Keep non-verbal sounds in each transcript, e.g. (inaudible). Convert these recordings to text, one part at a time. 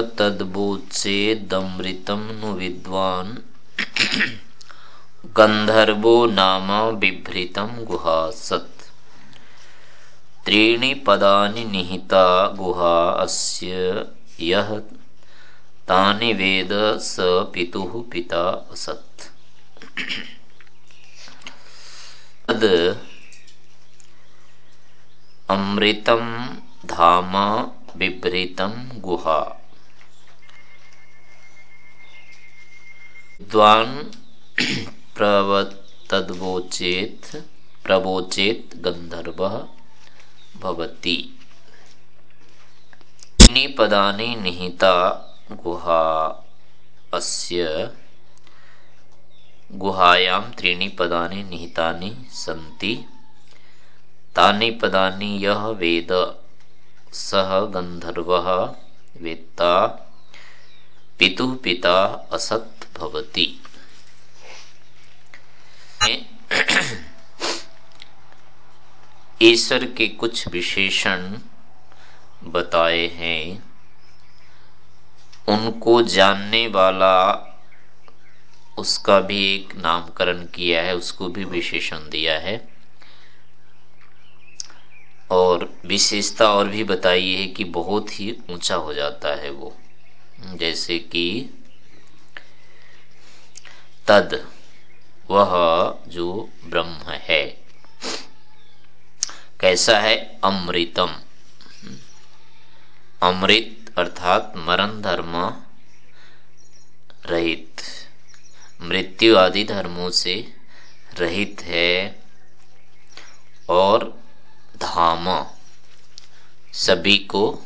तद्वोचेदमृतं नु विद्वान्। गन्धर्वो नाम बिभ्रितं गुहासत्। त्रीणि पदानि निहिता गुहा अस्य यः, तानि वेद स पितुः पिता असत्। तद अमृतं धाम बिभ्रितं गुहा। विद्वान् प्रवतद्वोचेत, प्रवोचेत गंधर्व भवति। पदानि निहिता गुहा अस्य गुहायां त्रीणि पदानि निहितानि सन्ति। तानि पदानि यः वेद, सः गन्धर्वः वेत्ता। पितुः पिता असत् भवति। ईश्वर के कुछ विशेषण बताए हैं। उनको जानने वाला उसका भी एक नामकरण किया है, उसको भी विशेषण दिया है। और विशेषता और भी बताई है कि बहुत ही ऊँचा हो जाता है वो। जैसे कि तद वह जो ब्रह्म है। कैसा है? अमृतम। अमृत अर्थात मरण धर्म रहित। मृत्यु आदि धर्मों से रहित है और धाम सभी को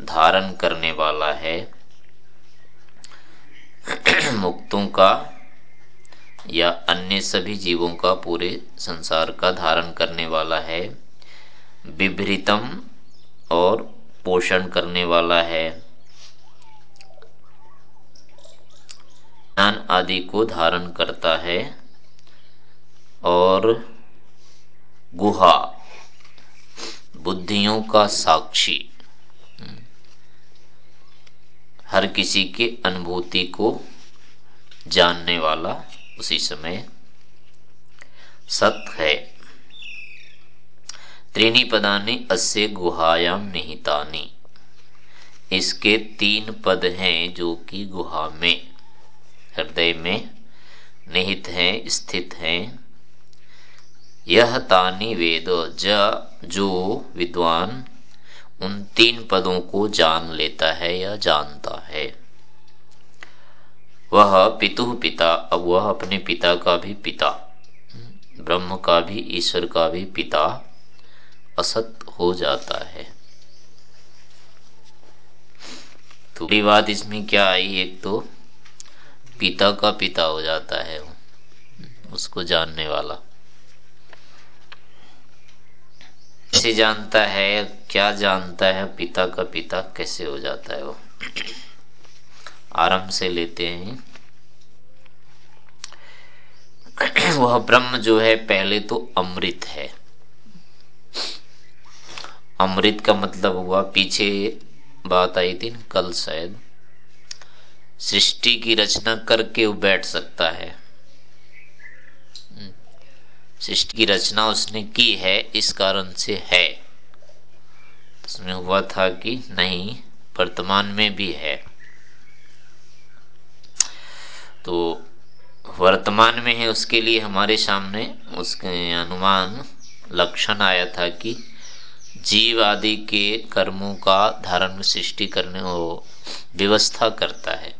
धारण करने वाला है। (clears throat) मुक्तों का या अन्य सभी जीवों का पूरे संसार का धारण करने वाला है विभ्रितम और पोषण करने वाला है। ज्ञान आदि को धारण करता है और गुहा, बुद्धियों का साक्षी, हर किसी के अनुभूति को जानने वाला उसी समय सत है। त्रीनी पदानी अस्य गुहायाम निहितानी। इसके तीन पद हैं जो कि गुहा में, हृदय में निहित हैं, स्थित हैं। यह तानी वेद ज, जो विद्वान उन तीन पदों को जान लेता है या जानता है। वह पितु पिता, अब वह अपने पिता का भी पिता। ब्रह्म का भी, ईश्वर का भी पिता असत हो जाता है। तो बड़ी बात इसमें क्या आई? एक तो पिता का पिता हो जाता है उसको जानने वाला। कैसे जानता है, क्या जानता है, पिता का पिता कैसे हो जाता है वो? आरंभ से लेते हैं। (clears throat) वह ब्रह्म जो है, पहले तो अमृत है। अमृत का मतलब हुआ, पीछे बात आई थी कल शायद। सृष्टि की रचना करके वो बैठ सकता है। सृष्टि की रचना उसने की है, इस कारण से है। उसमें हुआ था कि नहीं, वर्तमान में भी है। तो वर्तमान में है उसके लिए हमारे सामने उसके अनुमान लक्षण आया था कि जीव आदि के कर्मों का धारण सृष्टि करने वो व्यवस्था करता है।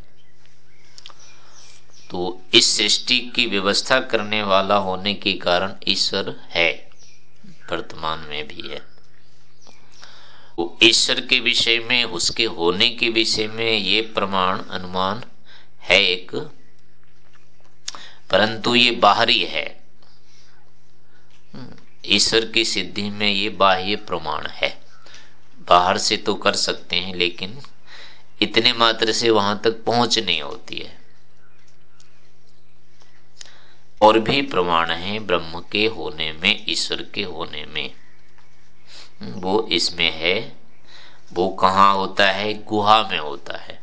तो इस सृष्टि की व्यवस्था करने वाला होने के कारण ईश्वर है, वर्तमान में भी है। तो ईश्वर के विषय में, उसके होने के विषय में ये प्रमाण, अनुमान है एक। परंतु ये बाहरी है। ईश्वर की सिद्धि में ये बाह्य प्रमाण है। बाहर से तो कर सकते हैं, लेकिन इतने मात्र से वहाँ तक पहुँच नहीं होती है। और भी प्रमाण है ब्रह्म के होने में, ईश्वर के होने में। वो इसमें है, वो कहा होता है? गुहा में होता है।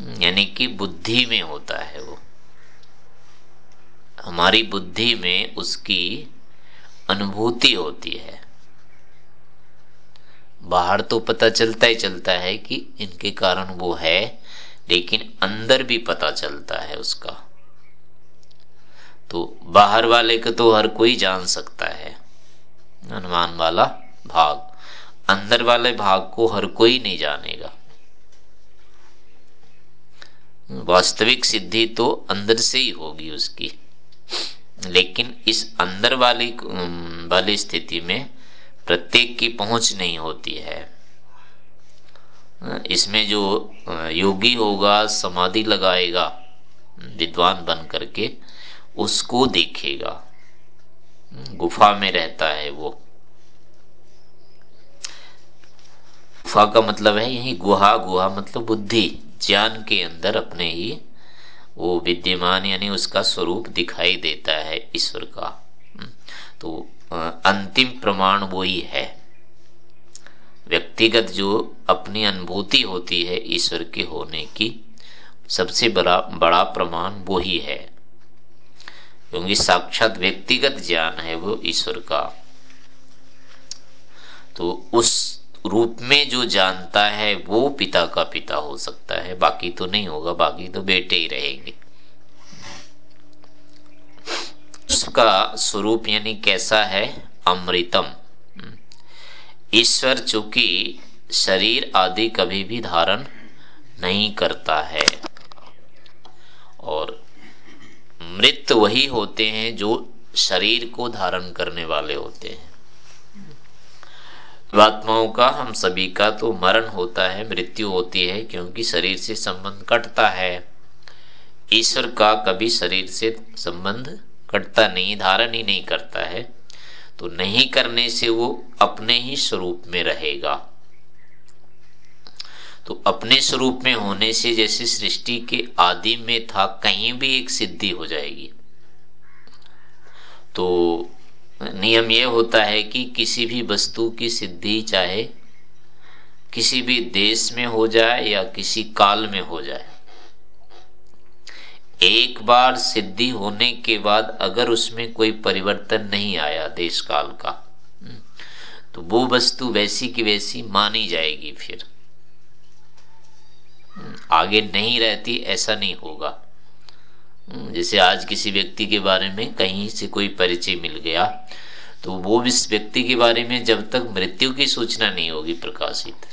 यानी कि बुद्धि में होता है वो। हमारी बुद्धि में उसकी अनुभूति होती है। बाहर तो पता चलता ही चलता है कि इनके कारण वो है, लेकिन अंदर भी पता चलता है उसका। तो बाहर वाले को तो हर कोई जान सकता है अनुमान वाला भाग। अंदर वाले भाग को हर कोई नहीं जानेगा। वास्तविक सिद्धि तो अंदर से ही होगी उसकी। लेकिन इस अंदर वाली वाली स्थिति में प्रत्येक की पहुँच नहीं होती है। इसमें जो योगी होगा, समाधि लगाएगा, विद्वान बन करके, उसको देखेगा। गुफा में रहता है वो। गुफा का मतलब है यही गुहा गुहा मतलब बुद्धि। ज्ञान के अंदर अपने ही वो विद्यमान यानी उसका स्वरूप दिखाई देता है ईश्वर का। तो अंतिम प्रमाण वो ही। है व्यक्तिगत जो अपनी अनुभूति होती है ईश्वर के होने की, सबसे बड़ा बड़ा प्रमाण वो ही है। क्योंकि साक्षात व्यक्तिगत ज्ञान है वो ईश्वर का। तो उस रूप में जो जानता है, वो पिता का पिता हो सकता है। बाकी तो नहीं होगा, बाकी तो बेटे ही रहेंगे। उसका स्वरूप यानी कैसा है? अमृतम। ईश्वर चूँकि शरीर आदि कभी भी धारण नहीं करता है। और मृत वही होते हैं जो शरीर को धारण करने वाले होते हैं। आत्माओं का हम सभी का तो मरण होता है, मृत्यु होती है, क्योंकि शरीर से संबंध कटता है। ईश्वर का कभी शरीर से संबंध कटता नहीं, धारण ही नहीं करता है। तो नहीं करने से वो अपने ही स्वरूप में रहेगा। तो अपने स्वरूप में होने से जैसे सृष्टि के आदि में था, कहीं भी एक सिद्धि हो जाएगी। तो नियम यह होता है कि किसी भी वस्तु की सिद्धि चाहे किसी भी देश में हो जाए या किसी काल में हो जाए। एक बार सिद्धि होने के बाद अगर उसमें कोई परिवर्तन नहीं आया देश काल का तो वो वस्तु वैसी की वैसी मानी जाएगी फिर। आगे नहीं रहती ऐसा नहीं होगा। जैसे आज किसी व्यक्ति के बारे में कहीं से कोई परिचय मिल गया तो वो इस व्यक्ति के बारे में जब तक मृत्यु की सूचना नहीं होगी प्रकाशित,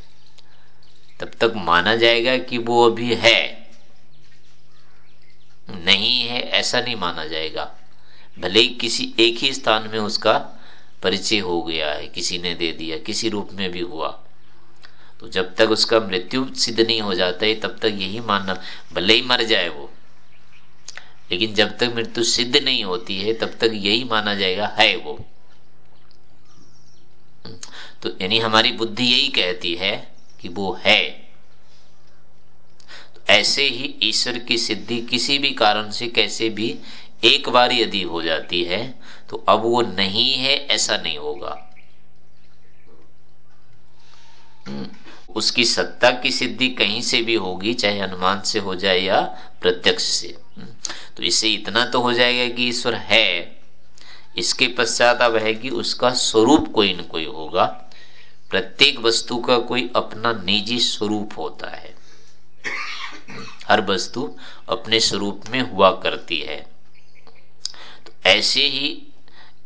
तब तक माना जाएगा कि वो अभी है। नहीं है, ऐसा नहीं माना जाएगा। भले ही किसी एक ही स्थान में उसका परिचय हो गया है, किसी ने दे दिया, किसी रूप में भी हुआ। तो जब तक उसका मृत्यु सिद्ध नहीं हो जाता है, तब तक यही मानना, भले ही मर जाए वो लेकिन जब तक मृत्यु सिद्ध नहीं होती है तब तक यही माना जाएगा है वो। तो यानी हमारी बुद्धि यही कहती है कि वो है। तो ऐसे ही ईश्वर की सिद्धि किसी भी कारण से कैसे भी एक बार यदि हो जाती है तो अब वो नहीं है ऐसा नहीं होगा। हम्म, उसकी सत्ता की सिद्धि कहीं से भी होगी चाहे अनुमान से हो जाए या प्रत्यक्ष से। तो इससे इतना तो हो जाएगा कि ईश्वर है। इसके पश्चात अब है कि उसका स्वरूप कोई न कोई होगा। प्रत्येक वस्तु का कोई अपना निजी स्वरूप होता है। हर वस्तु अपने स्वरूप में हुआ करती है। तो ऐसे ही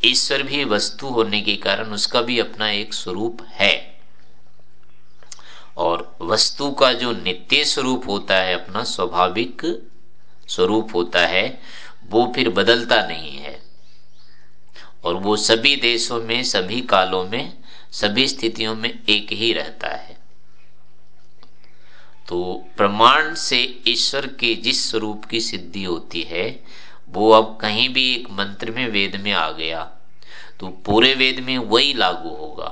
ईश्वर भी वस्तु होने के कारण उसका भी अपना एक स्वरूप है। और वस्तु का जो नित्य स्वरूप होता है, अपना स्वाभाविक स्वरूप होता है, वो फिर बदलता नहीं है। और वो सभी देशों में, सभी कालों में, सभी स्थितियों में एक ही रहता है। तो प्रमाण से ईश्वर के जिस स्वरूप की सिद्धि होती है, वो अब कहीं भी एक मंत्र में, वेद में आ गया तो पूरे वेद में वही लागू होगा।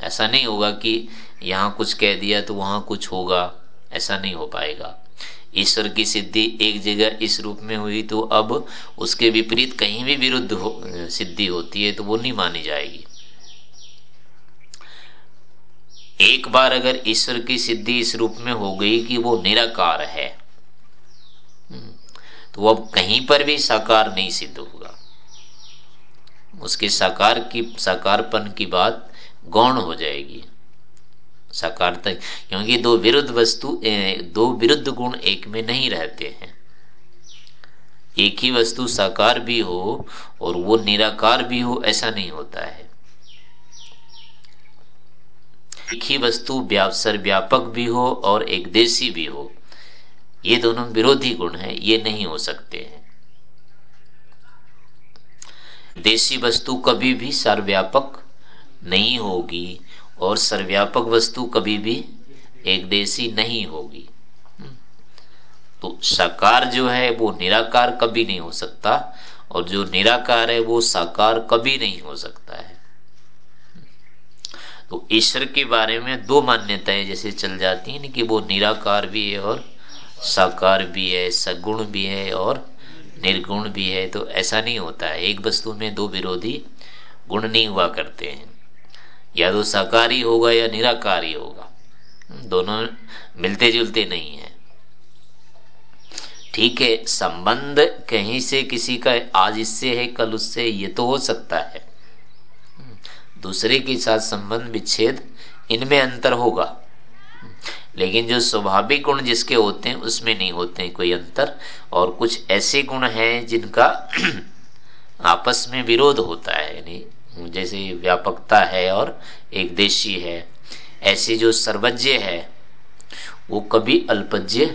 ऐसा नहीं होगा कि यहाँ कुछ कह दिया तो वहाँ कुछ होगा, ऐसा नहीं हो पाएगा। ईश्वर की सिद्धि एक जगह इस रूप में हुई तो अब उसके विपरीत कहीं भी विरुद्ध हो, सिद्धि होती है तो वो नहीं मानी जाएगी। एक बार अगर ईश्वर की सिद्धि इस रूप में हो गई कि वो निराकार है हम्म, तो अब कहीं पर भी साकार नहीं सिद्ध होगा। उसके साकार की साकारपन की बात गौण हो जाएगी। साकार तक, क्योंकि दो विरुद्ध वस्तु दो विरुद्ध गुण एक में नहीं रहते हैं। एक ही वस्तु साकार भी हो और वो निराकार भी हो, ऐसा नहीं होता है। एक ही वस्तु व्यापसर व्यापक भी हो और एक देशी भी हो। ये दोनों विरोधी गुण है, ये नहीं हो सकते हैं। देशी वस्तु कभी भी सर्वव्यापक नहीं होगी। और सर्वव्यापक वस्तु कभी भी एक देशी नहीं होगी। तो साकार जो है, वो निराकार कभी नहीं हो सकता, और जो निराकार है, वो साकार कभी नहीं हो सकता है। तो ईश्वर के बारे में दो मान्यताएँ जैसे चल जाती हैं, कि वो निराकार भी है और साकार भी है, सगुण भी है और निर्गुण भी है। तो ऐसा नहीं होता है। एक वस्तु में दो विरोधी गुण नहीं हुआ करते हैं। या तो साकारी होगा या निराकारी होगा। दोनों मिलते जुलते नहीं है। ठीक है, संबंध कहीं से किसी का, आज इससे है, कल उससे, ये तो हो सकता है। दूसरे के साथ संबंध विच्छेद इनमें अंतर होगा। लेकिन जो स्वाभाविक गुण जिसके होते हैं, उसमें नहीं होते हैं कोई अंतर। और कुछ ऐसे गुण हैं जिनका (clears throat) आपस में विरोध होता है, यानी जैसे व्यापकता है और एक देशी है, ऐसे जो सर्वज्ञ है, वो कभी अल्पज्य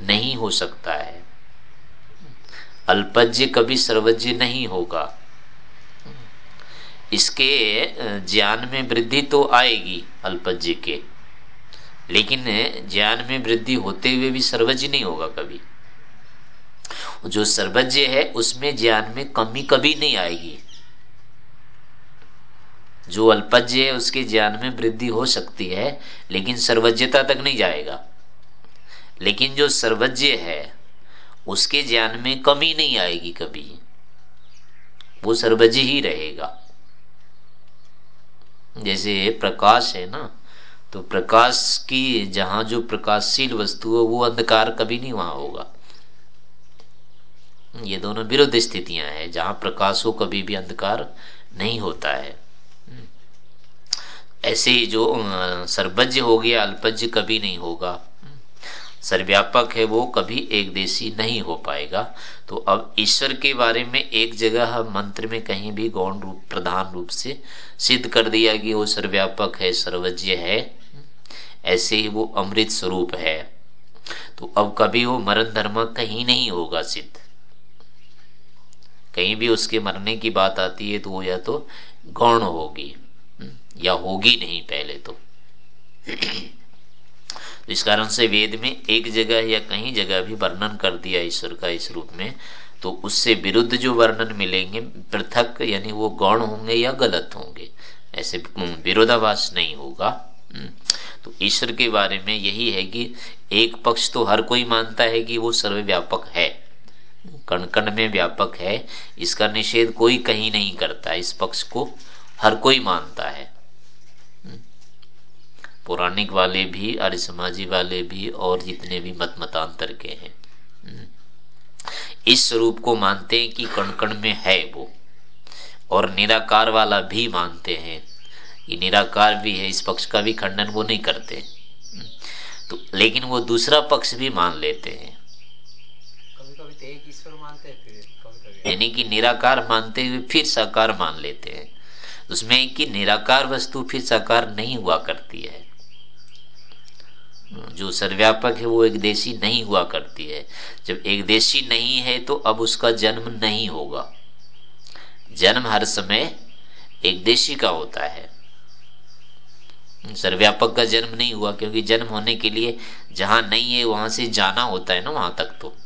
नहीं हो सकता है। अल्पज्य कभी सर्वज्ञ नहीं होगा। इसके ज्ञान में वृद्धि तो आएगी अल्पज्य के, लेकिन ज्ञान में वृद्धि होते हुए भी सर्वज्ञ नहीं होगा कभी। जो सर्वज्ञ है, उसमें ज्ञान में कमी कभी नहीं आएगी। जो अल्पज्ञ है, उसके ज्ञान में वृद्धि हो सकती है, लेकिन सर्वज्ञता तक नहीं जाएगा। लेकिन जो सर्वज्ञ है, उसके ज्ञान में कमी नहीं आएगी कभी। वो सर्वज्ञ ही रहेगा। जैसे प्रकाश है ना तो प्रकाश की जहाँ जो प्रकाशशील वस्तु है, वो अंधकार कभी नहीं वहाँ होगा। ये दोनों विरुद्ध स्थितियाँ हैं, जहाँ प्रकाश हो कभी भी अंधकार नहीं होता है। ऐसे ही जो सर्वज्ञ हो गया, अल्पज्ञ कभी नहीं होगा। सर्वव्यापक है वो, कभी एक देशी नहीं हो पाएगा। तो अब ईश्वर के बारे में एक जगह मंत्र में कहीं भी गौण रूप, प्रधान रूप से सिद्ध कर दिया कि वो सर्वव्यापक है, सर्वज्ञ है। ऐसे ही वो अमृत स्वरूप है। तो अब कभी वो मरण धर्म कहीं नहीं होगा सिद्ध। कहीं भी उसके मरने की बात आती है तो वो या तो गौण होगी। या होगी नहीं पहले तो इस कारण से वेद में एक जगह या कहीं जगह भी वर्णन कर दिया ईश्वर का इस रूप में तो उससे विरुद्ध जो वर्णन मिलेंगे, पृथक यानी वो गौण होंगे या गलत होंगे, ऐसे विरोधाभास नहीं होगा हम्म। तो ईश्वर के बारे में यही है कि एक पक्ष तो हर कोई मानता है कि वो सर्वव्यापक है कण कण में व्यापक है, इसका निषेध कोई कहीं नहीं करता, इस पक्ष को हर कोई मानता है। पौराणिक वाले भी आर्य समाजी वाले भी और जितने भी मत मतांतर के हैं। हम्म। इस स्वरूप को मानते हैं कि कण कण में है वो। और निराकार वाला भी मानते हैं। ये निराकार भी है इस पक्ष का भी खंडन वो नहीं करते। तो लेकिन वो दूसरा पक्ष भी मान लेते हैं। तो एक ईश्वर मानते हैं फिर यानी कि निराकार मानते हुए फिर साकार मान लेते हैं। उसमें कि निराकार वस्तु फिर साकार नहीं हुआ करती है। जो सर्वव्यापक है, वो एक देशी नहीं हुआ करती है। जब एक देशी नहीं है तो अब उसका जन्म नहीं होगा। जन्म हर समय एक देशी का होता है। सर्वव्यापक का जन्म नहीं हुआ, क्योंकि जन्म होने के लिए जहाँ नहीं है, वहाँ से जाना होता है ना, वहाँ तक तो।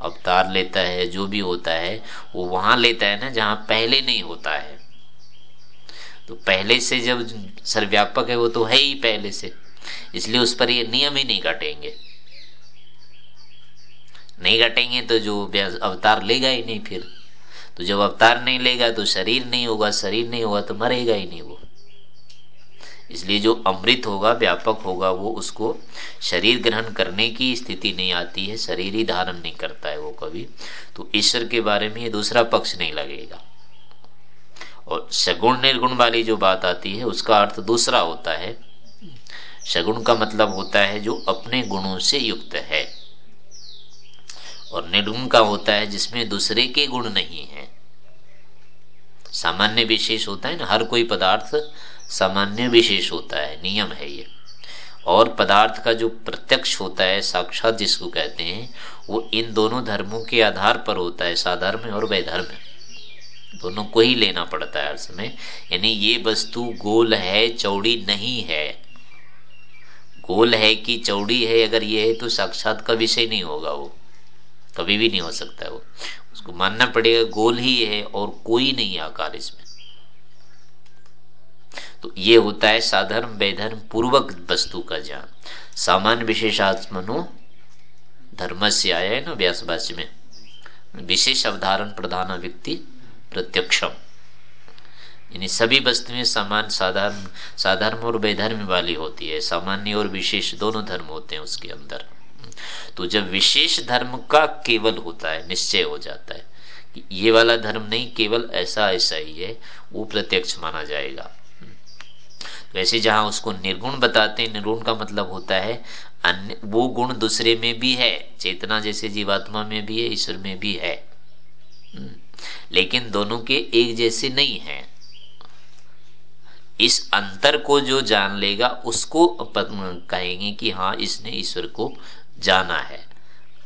अवतार लेता है, जो भी होता है, वो वहाँ लेता है ना, जहाँ पहले नहीं होता है। तो पहले से जब सर्वव्यापक है, वो तो है ही पहले से। इसलिए उस पर ये नियम ही नहीं घटेंगे। नहीं घटेंगे तो जो अवतार लेगा ही नहीं फिर। तो जब अवतार नहीं लेगा तो शरीर नहीं होगा, शरीर नहीं होगा तो मरेगा ही नहीं वो। इसलिए जो अमृत होगा, व्यापक होगा, वो उसको शरीर ग्रहण करने की स्थिति नहीं आती है, शरीर ही धारण नहीं करता है वो कभी। तो ईश्वर के बारे में ये दूसरा पक्ष नहीं लगेगा। और सगुण निर्गुण वाली जो बात आती है, उसका अर्थ दूसरा होता है। सगुण का मतलब होता है जो अपने गुणों से युक्त है। और निर्गुण का होता है जिसमें दूसरे के गुण नहीं है। सामान्य विशेष होता है ना, हर कोई पदार्थ सामान्य विशेष होता है, नियम है ये। और पदार्थ का जो प्रत्यक्ष होता है, साक्षात जिसको कहते हैं, वो इन दोनों धर्मों के आधार पर होता है, साधर्म और वैधर्म। दोनों को ही लेना पड़ता है अर्थ में यानी ये वस्तु गोल है, चौड़ी नहीं है। गोल है कि चौड़ी है, अगर ये है तो साक्षात का विषय नहीं होगा वो। कभी भी नहीं हो सकता वो। उसको मानना पड़ेगा, गोल ही है और कोई नहीं आकार इसमें। तो ये होता है साधर्म, वैधर्म पूर्वक वस्तु का ज्ञान। सामान्य विशेषात्मनो धर्म से आया है ना व्यास में। विशेष अवधारण प्रधान व्यक्ति प्रत्यक्षम। यानी सभी वस्तुएँ समान साधारण साधारण और वैधर्म वाली होती है। सामान्य और विशेष दोनों धर्म होते हैं उसके अंदर। तो जब विशेष धर्म का केवल होता है, निश्चय हो जाता है कि ये वाला धर्म नहीं, केवल ऐसा ऐसा ही है, वो प्रत्यक्ष माना जाएगा। वैसे जहाँ उसको निर्गुण बताते हैं, निर्गुण का मतलब होता है अन्य, वो गुण दूसरे में भी है, चेतना जैसे जीवात्मा में भी है, ईश्वर में भी है। लेकिन दोनों के एक जैसे नहीं है। इस अंतर को जो जान लेगा, उसको कहेंगे कि हाँ इसने ईश्वर को जाना है।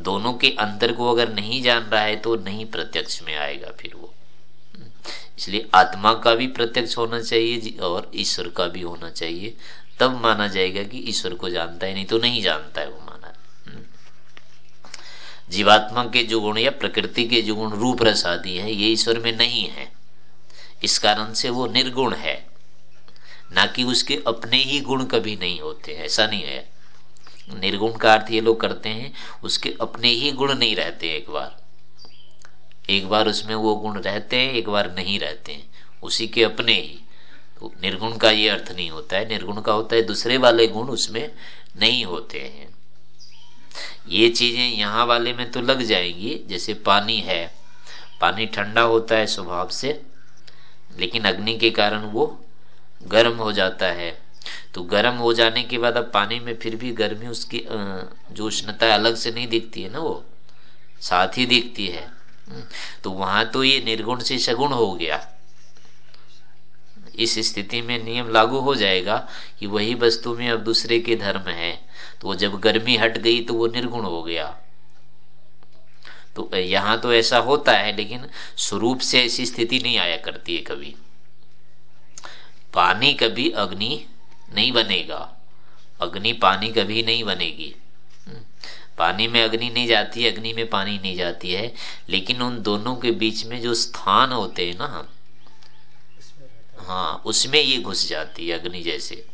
दोनों के अंतर को अगर नहीं जान रहा है तो नहीं प्रत्यक्ष में आएगा फिर वो। इसलिए आत्मा का भी प्रत्यक्ष होना चाहिए और ईश्वर का भी होना चाहिए। तब माना जाएगा कि ईश्वर को जानता है, नहीं तो नहीं जानता है वो माना। जीवात्मा के जो गुण या प्रकृति के जो गुण रूप रस आदि है, ये ईश्वर में नहीं है। इस कारण से वो निर्गुण है। ना कि उसके अपने ही गुण कभी नहीं होते, ऐसा नहीं है। निर्गुण का अर्थ ये लोग करते हैं, उसके अपने ही गुण नहीं रहते एक बार। एक बार उसमें वो गुण रहते हैं, एक बार नहीं रहते हैं, उसी के अपने ही। तो निर्गुण का ये अर्थ नहीं होता है, निर्गुण का होता है, दूसरे वाले गुण उसमें नहीं होते हैं। ये चीज़ें यहाँ वाले में तो लग जाएँगी, जैसे पानी है। पानी ठंडा होता है स्वभाव से, लेकिन अग्नि के कारण वो गर्म हो जाता है। तो गर्म हो जाने के बाद अब पानी में फिर भी गर्मी उसकी जो उष्णता अलग से नहीं दिखती है ना वो? साथ ही दिखती है। हम्म, तो वहाँ तो ये निर्गुण से सगुण हो गया। इस स्थिति में नियम लागू हो जाएगा कि वही वस्तु में अब दूसरे के धर्म है। तो जब गर्मी हट गई तो वो निर्गुण हो गया। तो यहाँ तो ऐसा होता है लेकिन स्वरूप से ऐसी स्थिति नहीं आया करती है कभी। पानी कभी अग्नि नहीं बनेगा। अग्नि पानी कभी नहीं बनेगी। हम्म। पानी में अग्नि नहीं जाती, अग्नि में पानी नहीं जाती है। लेकिन उन दोनों के बीच में जो स्थान होते हैं ना हाँ उसमें ये घुस जाती है अग्नि जैसे।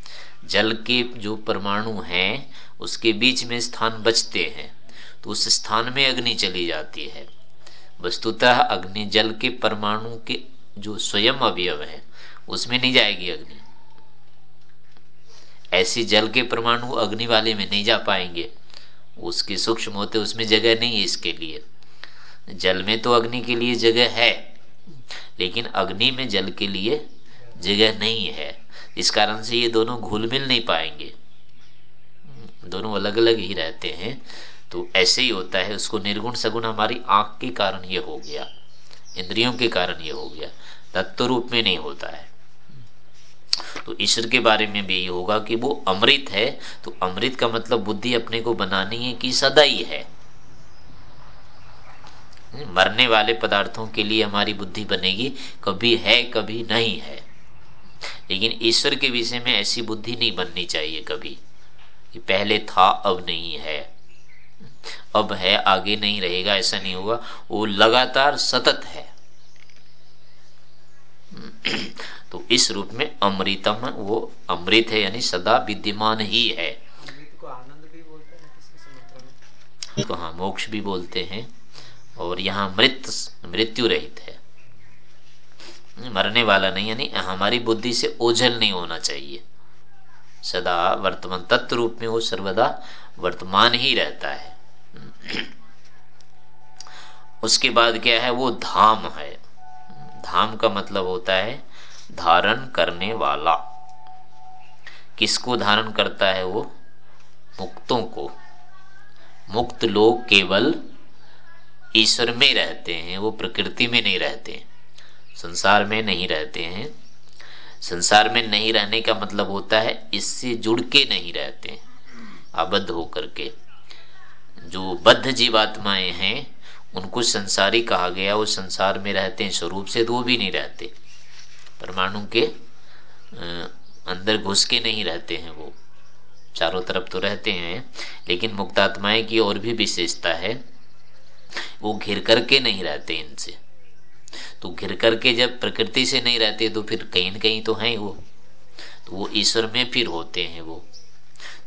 जल के जो परमाणु हैं, उसके बीच में स्थान बचते हैं। तो उस स्थान में अग्नि चली जाती है। वस्तुतः अग्नि जल के परमाणु के जो स्वयं अवयव है उसमें नहीं जाएगी अग्नि। ऐसी जल के परमाणु अग्नि वाले में नहीं जा पाएँगे। उसके सूक्ष्म होते उसमें जगह नहीं है इसके लिए। जल में तो अग्नि के लिए जगह है, लेकिन अग्नि में जल के लिए जगह नहीं है। इस कारण से ये दोनों घुल मिल नहीं पाएँगे। दोनों अलग अलग ही रहते हैं तो ऐसे ही होता है। उसको निर्गुण सगुण हमारी आँख के कारण ये हो गया, इंद्रियों के कारण ये हो गया। तत्व रूप में नहीं होता है। तो ईश्वर के बारे में भी यही होगा कि वो अमृत है तो अमृत का मतलब बुद्धि अपने को बनानी है कि सदा ही है। मरने वाले पदार्थों के लिए हमारी बुद्धि बनेगी, कभी है, कभी नहीं है। लेकिन ईश्वर के विषय में ऐसी बुद्धि नहीं बननी चाहिए कभी, कि पहले था, अब नहीं है। अब है, आगे नहीं रहेगा, ऐसा नहीं होगा। वो लगातार सतत है। तो इस रूप में अमृतम वो अमृत है यानी सदा विद्यमान ही है। तो हाँ मोक्ष भी बोलते हैं और यहाँ मृत मृत्यु रहित है। मरने वाला नहीं यानी हमारी बुद्धि से ओझल नहीं होना चाहिए। सदा वर्तमान तत्व रूप में वो सर्वदा वर्तमान ही रहता है। उसके बाद क्या है वो धाम है। धाम का मतलब होता है धारण करने वाला। किसको धारण करता है वो? मुक्तों को। मुक्त लोग केवल ईश्वर में रहते हैं, वो प्रकृति में नहीं रहते संसार में नहीं रहते हैं। संसार में नहीं रहने का मतलब होता है इससे जुड़ के नहीं रहते आबद्ध होकर के। जो बद्ध जीवात्माएँ हैं, उनको संसारी कहा गया, वो संसार में रहते हैं, स्वरूप से तो भी नहीं रहते। परमाणु के अंदर घुस के नहीं रहते हैं वो। चारों तरफ़ तो रहते हैं, लेकिन मुक्तात्माएँ की और भी विशेषता है। वो घिर करके नहीं रहते इनसे। तो घिर करके जब प्रकृति से नहीं रहते तो फिर कहीं न कहीं तो है वो। तो वो ईश्वर में फिर होते हैं वो।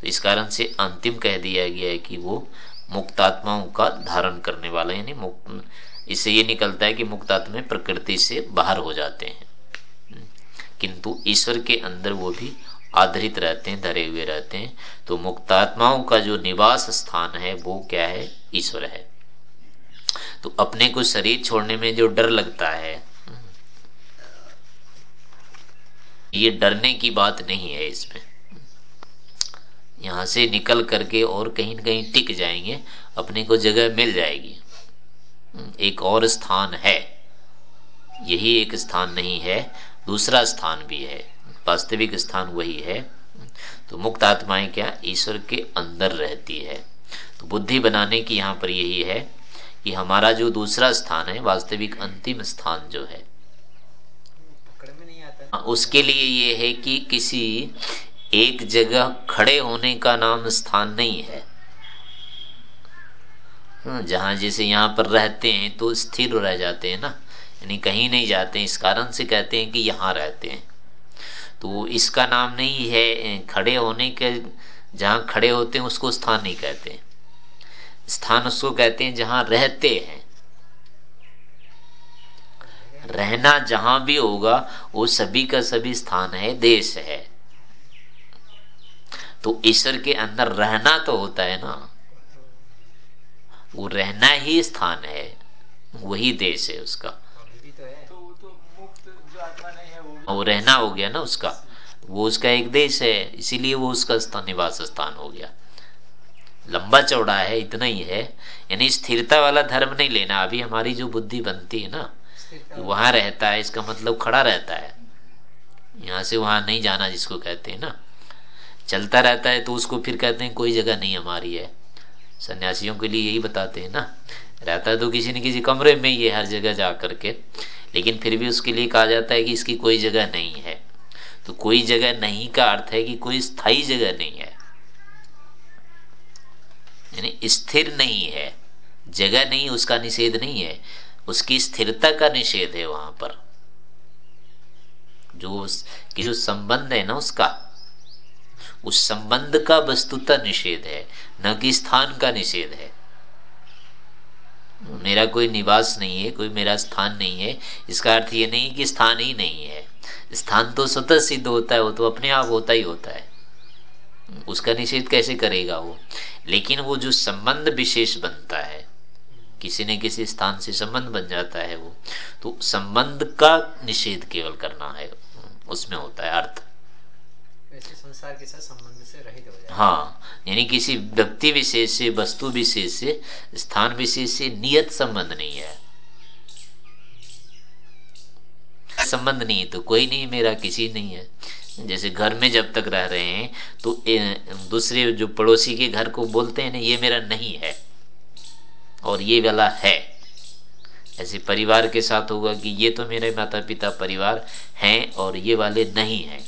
तो इस कारण से अंतिम कह दिया गया है कि वो मुक्तात्माओं का धारण करने वाला यानी मुक्त, इससे ये निकलता है कि मुक्तात्मा प्रकृति से बाहर हो जाते हैं। किंतु ईश्वर के अंदर वो भी आधारित रहते हैं, धरे हुए रहते हैं। तो मुक्तात्माओं का जो निवास स्थान है, वो क्या है? ईश्वर है। तो अपने को शरीर छोड़ने में जो डर लगता है, ये डरने की बात नहीं है इसमें। यहाँ से निकल करके और कहीं न कहीं टिक जाएँगे, अपने को जगह मिल जाएगी। एक और स्थान है, यही एक स्थान नहीं है दूसरा स्थान भी है वास्तविक स्थान वही है। तो मुक्त आत्माएँ क्या ईश्वर के अंदर रहती है। तो बुद्धि बनाने की यहाँ पर यही है कि हमारा जो दूसरा स्थान है वास्तविक अंतिम स्थान जो है उसके लिए ये है कि किसी एक जगह खड़े होने का नाम स्थान नहीं है। हाँ, जहाँ जैसे यहाँ पर रहते हैं तो स्थिर रह जाते हैं ना। यानी कहीं नहीं जाते, इस कारण से कहते हैं कि यहाँ रहते हैं। तो इसका नाम नहीं है खड़े होने के, जहाँ खड़े होते हैं, उसको स्थान नहीं कहते स्थान उसको कहते हैं जहाँ रहते हैं। रहना जहाँ भी होगा, वो सभी का सभी स्थान है, देश है। तो ईश्वर के अंदर रहना तो होता है ना। वो रहना ही स्थान है, वही देश है उसका। वो रहना हो गया ना उसका। वो उसका एक देश है इसीलिए वो उसका स्थान निवास स्थान हो गया। लंबा चौड़ा है इतना ही है। यानी स्थिरता वाला धर्म नहीं लेना अभी हमारी जो बुद्धि बनती है ना वहाँ रहता है इसका मतलब खड़ा रहता है। यहाँ से वहाँ नहीं जाना जिसको कहते हैं ना। चलता रहता है तो उसको फिर कहते हैं कोई जगह नहीं हमारी है। सन्यासियों के लिए यही बताते हैं ना। रहता है तो किसी न किसी कमरे में ही है हर जगह जा करके लेकिन फिर भी उसके लिए कहा जाता है कि इसकी कोई जगह नहीं है। तो कोई जगह नहीं का अर्थ है कि कोई स्थायी जगह नहीं है। यानी स्थिर नहीं है, जगह नहीं, उसका निषेध नहीं है। उसकी स्थिरता का निषेध है वहाँ पर। जो जो संबंध है ना उसका, उस संबंध का वस्तुता निषेध है, न कि स्थान का निषेध है। मेरा कोई निवास नहीं है, कोई मेरा स्थान नहीं है। इसका अर्थ ये नहीं कि स्थान ही नहीं है। स्थान तो स्वतः सिद्ध होता है, वो तो अपने आप होता ही होता है। उसका निषेध कैसे करेगा वो? लेकिन वो जो संबंध विशेष बनता है, किसी न किसी स्थान से संबंध बन जाता है वो तो संबंध का निषेध केवल करना है, उसमें होता है अर्थ। संसार के साथ संबंध हो यानी किसी व्यक्ति विशेष से, वस्तु विशेष से, स्थान विशेष से नियत संबंध नहीं है। संबंध नहीं है तो कोई नहीं, मेरा किसी नहीं है। जैसे घर में जब तक रह रहे हैं तो दूसरे जो पड़ोसी के घर को बोलते हैं ना, ये मेरा नहीं है, और ये वाला है। ऐसे परिवार के साथ होगा कि ये तो मेरे माता पिता परिवार हैं, और ये वाले नहीं हैं।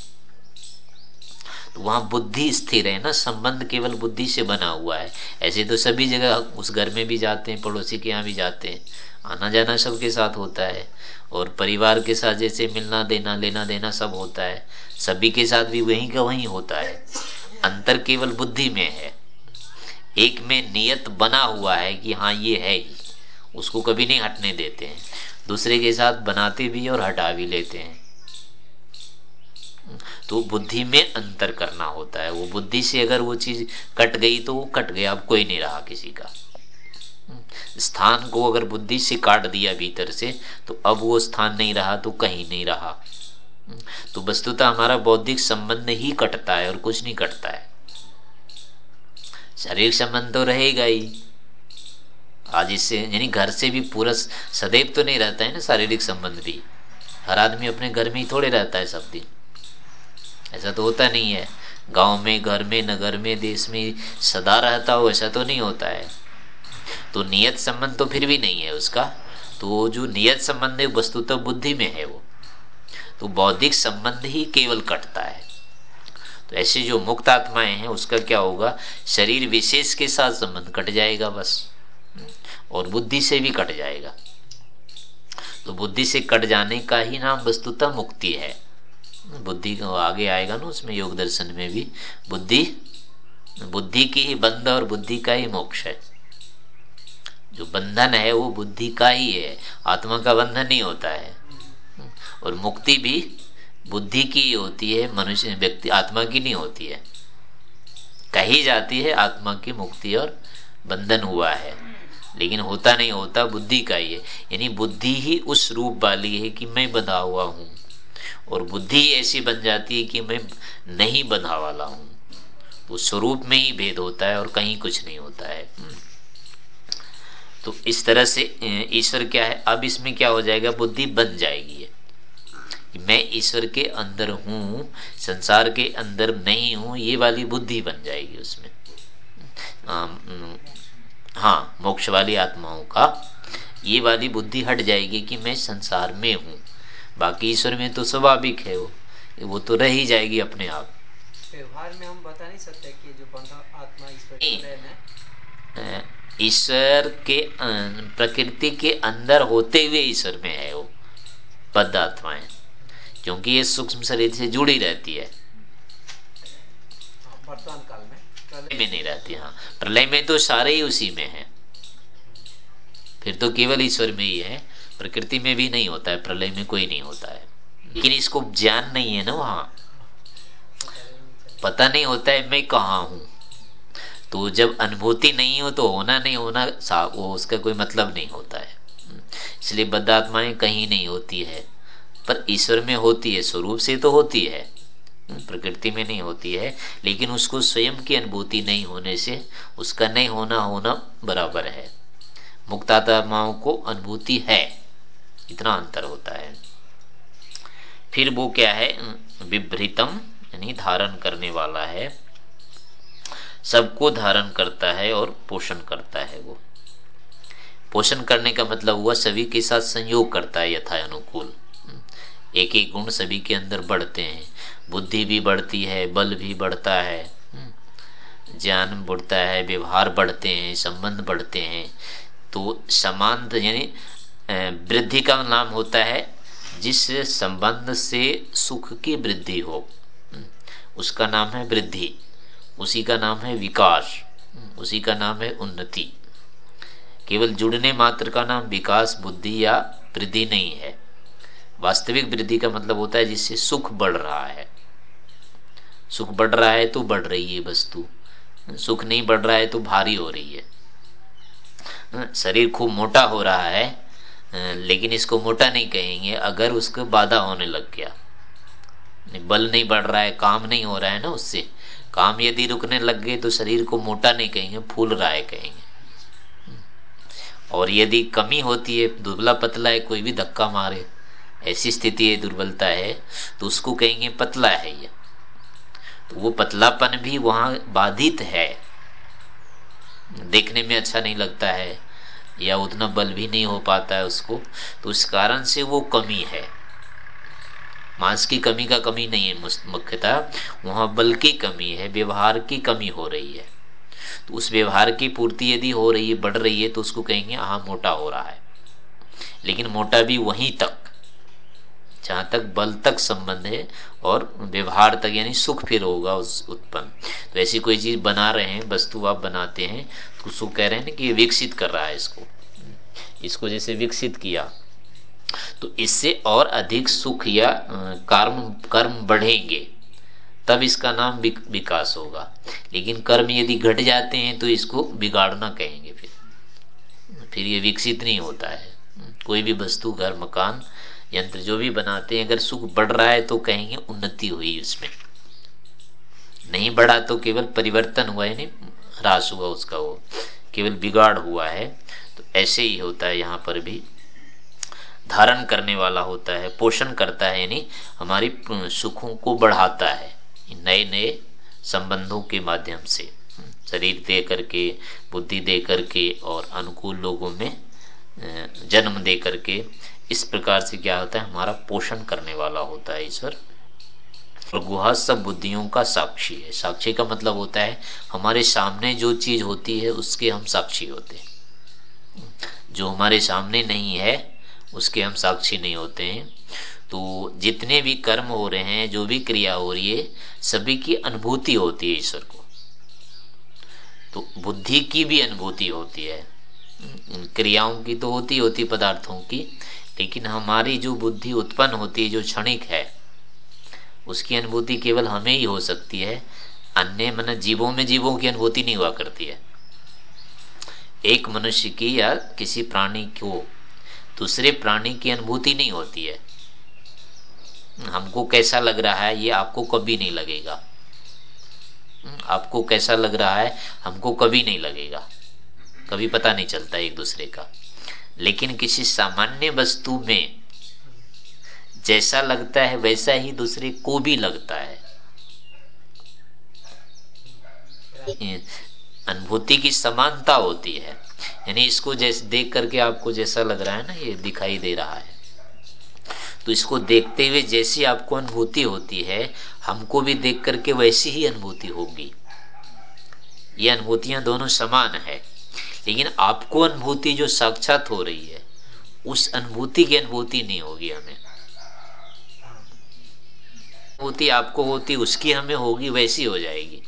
तो वहाँ बुद्धि स्थिर है ना, संबंध केवल बुद्धि से बना हुआ है। ऐसे तो सभी जगह उस घर में भी जाते हैं, पड़ोसी के यहाँ भी जाते हैं। आना जाना सबके साथ होता है और परिवार के साथ जैसे मिलना, देना, लेना, देना सब होता है। सभी के साथ भी वहीं का वहीं होता है। अंतर केवल बुद्धि में है। एक में नियत बना हुआ है कि हाँ ये है ही। उसको कभी नहीं हटने देते हैं। दूसरे के साथ बनाते भी और हटा भी लेते हैं। तो बुद्धि में अंतर करना होता है। वो बुद्धि से अगर वो चीज़ कट गई तो वो कट गया। अब कोई नहीं रहा किसी का। स्थान को अगर बुद्धि से काट दिया भीतर से तो अब वो स्थान नहीं रहा तो कहीं नहीं रहा। तो वस्तुतः हमारा बौद्धिक संबंध ही कटता है और कुछ नहीं कटता है। शारीरिक संबंध तो रहेगा ही। आज इससे, यानी घर से भी पूरा सदैव तो नहीं रहता है ना शारीरिक संबंध भी। हर आदमी अपने घर में ही थोड़े रहता है सब दिन। ऐसा तो होता नहीं है। गाँव में, घर में, नगर में, देश में सदा रहता हो, ऐसा तो नहीं होता है। तो नियत संबंध तो फिर भी नहीं है उसका। तो जो नियत संबंध है वस्तु तो बुद्धि में है वो। तो बौद्धिक संबंध ही केवल कटता है। तो ऐसे जो मुक्त आत्माएँ हैं, उसका क्या होगा? शरीर विशेष के साथ संबंध कट जाएगा बस। और बुद्धि से भी कट जाएगा। तो बुद्धि से कट जाने का ही नाम वस्तुतः मुक्ति है। बुद्धि आगे आएगा ना, उसमें योग दर्शन में भी। बुद्धि बुद्धि की ही बंध और बुद्धि का ही मोक्ष है। जो बंधन है, वो बुद्धि का ही है। आत्मा का बंधन नहीं होता है। और मुक्ति भी बुद्धि की ही होती है, मनुष्य, व्यक्ति, आत्मा की नहीं होती है। कही जाती है, आत्मा की मुक्ति और बंधन हुआ है। लेकिन होता नहीं होता, बुद्धि का ही है। यानी बुद्धि ही उस रूप वाली है कि मैं बंधा हुआ हूँ। और बुद्धि ऐसी बन जाती है कि मैं नहीं बंधा वाला हूँ। वो स्वरूप में ही भेद होता है और कहीं कुछ नहीं होता है। तो इस तरह से ईश्वर क्या है? अब इसमें क्या हो जाएगा? बुद्धि बन जाएगी मैं ईश्वर के अंदर हूँ, संसार के अंदर नहीं हूँ, ये वाली बुद्धि बन जाएगी उसमें। हाँ मोक्ष वाली आत्माओं का, ये वाली बुद्धि हट जाएगी कि मैं संसार में हूँ। बाकी ईश्वर में तो स्वाभाविक है वो। वो तो रह ही जाएगी अपने आप। व्यवहार में हम बता नहीं सकते कि जो आत्मा ईश्वर ईश्वर के प्रकृति के अंदर होते हुए ईश्वर में है वो पद आत्माएँ। क्योंकि ये सूक्ष्म शरीर से जुड़ी रहती है। हाँ, वर्तमान काल में। प्रलय में नहीं रहती हाँ। प्रलय में तो सारे ही उसी में है। फिर तो केवल ईश्वर में ही है। प्रकृति में भी नहीं होता है, प्रलय में कोई नहीं होता है। लेकिन इसको ज्ञान नहीं है ना वहाँ। पता नहीं होता है, मैं कहा हूँ। तो जब अनुभूति नहीं हो तो होना नहीं होना वो उसका कोई मतलब नहीं होता है। इसलिए बद्धात्माएँ कहीं नहीं होती है। पर ईश्वर में होती है, स्वरूप से तो होती है। प्रकृति में नहीं होती है, लेकिन उसको स्वयं की अनुभूति नहीं होने से उसका नहीं होना होना बराबर है। मुक्तात्माओं को अनुभूति है। इतना अंतर होता है। फिर वो क्या है? विभ्रितम यानी धारण करने वाला है। सबको धारण करता है और पोषण करता है वो। पोषण करने का मतलब हुआ सभी के साथ संयोग करता है यथा अनुकूल। एक एक गुण सभी के अंदर बढ़ते हैं। बुद्धि भी बढ़ती है, बल भी बढ़ता है। ज्ञान बढ़ता है, व्यवहार बढ़ते हैं, संबंध बढ़ते हैं। तो समान, यानी वृद्धि का नाम होता है, जिस संबंध से सुख की वृद्धि हो। उसका नाम है वृद्धि, उसी का नाम है विकास उसी का नाम है उन्नति। केवल जुड़ने मात्र का नाम विकास, बुद्धि या वृद्धि नहीं है। वास्तविक वृद्धि का मतलब होता है जिससे सुख बढ़ रहा है। सुख बढ़ रहा है तो बढ़ रही है वस्तु, सुख नहीं बढ़ रहा है तो भारी हो रही है। शरीर खूब मोटा हो रहा है लेकिन इसको मोटा नहीं कहेंगे, अगर उसको बाधा होने लग गया। बल नहीं बढ़ रहा है, काम नहीं हो रहा है ना उससे। काम यदि रुकने लग गए तो शरीर को मोटा नहीं कहेंगे, फूल रहा है कहेंगे। और यदि कमी होती है, दुबला पतला है, कोई भी धक्का मारे, ऐसी स्थिति है, दुर्बलता है तो उसको कहेंगे पतला है ये। तो वो पतलापन भी वहाँ बाधित है। देखने में अच्छा नहीं लगता है। या उतना बल भी नहीं हो पाता है उसको तो उस कारण से वो कमी है। मांस की कमी का कमी नहीं है मुख्यतः, वहाँ बल की कमी है, व्यवहार की कमी हो रही है। तो उस व्यवहार की पूर्ति यदि हो रही है, बढ़ रही है तो उसको कहेंगे हाँ मोटा हो रहा है। लेकिन मोटा भी वहीं तक, जहाँ तक बल तक संबंध है और व्यवहार तक, यानी सुख फिर होगा उस उत्पन्न। तो ऐसी कोई चीज़ बना रहे हैं, वस्तु आप बनाते हैं सुख कह रहे हैं कि विकसित कर रहा है इसको। इसको जैसे विकसित किया तो इससे और अधिक सुख या कर्म कर्म बढ़ेंगे, तब इसका नाम विकास होगा। लेकिन कर्म यदि घट जाते हैं तो इसको बिगाड़ना कहेंगे फिर। फिर ये विकसित नहीं होता है। कोई भी वस्तु, घर, मकान, यंत्र जो भी बनाते हैं, अगर सुख बढ़ रहा है तो कहेंगे उन्नति हुई उसमें। नहीं बढ़ा तो केवल परिवर्तन हुआ नहीं ह्रास हुआ उसका वो, केवल बिगाड़ हुआ है। तो ऐसे ही होता है यहाँ पर भी। धारण करने वाला होता है, पोषण करता है, यानी हमारी सुखों को बढ़ाता है नए नए संबंधों के माध्यम से। शरीर दे करके, बुद्धि दे करके और अनुकूल लोगों में जन्म दे करके, इस प्रकार से क्या होता है, हमारा पोषण करने वाला होता है ईश्वर। और गुहा सब बुद्धियों का साक्षी है। साक्षी का मतलब होता है, हमारे सामने जो चीज़ होती है, उसके हम साक्षी होते हैं। जो हमारे सामने नहीं है, उसके हम साक्षी नहीं होते हैं। तो जितने भी कर्म हो रहे हैं, जो भी क्रिया हो रही है, सभी की अनुभूति होती है ईश्वर को। तो बुद्धि की भी अनुभूति होती है। क्रियाओं की तो होती होती, पदार्थों की, लेकिन हमारी जो बुद्धि उत्पन्न होती है, जो क्षणिक है उसकी अनुभूति केवल हमें ही हो सकती है, अन्य मन जीवों में जीवों की अनुभूति नहीं हुआ करती है। एक मनुष्य की या किसी प्राणी को दूसरे प्राणी की अनुभूति नहीं होती है। हमको कैसा लग रहा है, ये आपको कभी नहीं लगेगा। आपको कैसा लग रहा है, हमको कभी नहीं लगेगा। कभी पता नहीं चलता एक दूसरे का। लेकिन किसी सामान्य वस्तु में जैसा लगता है वैसा ही दूसरे को भी लगता है। अनुभूति की समानता होती है। यानी इसको जैसे देख करके आपको जैसा लग रहा है ना, ये दिखाई दे रहा है। तो इसको देखते हुए जैसी आपको अनुभूति होती है, हमको भी देख करके वैसी ही अनुभूति होगी। ये अनुभूतियाँ दोनों समान है। लेकिन आपको अनुभूति जो साक्षात हो रही है, उस अनुभूति की अनुभूति नहीं होगी हमें। अनुभूति आपको होती उसकी हमें होगी वैसी हो जाएगी।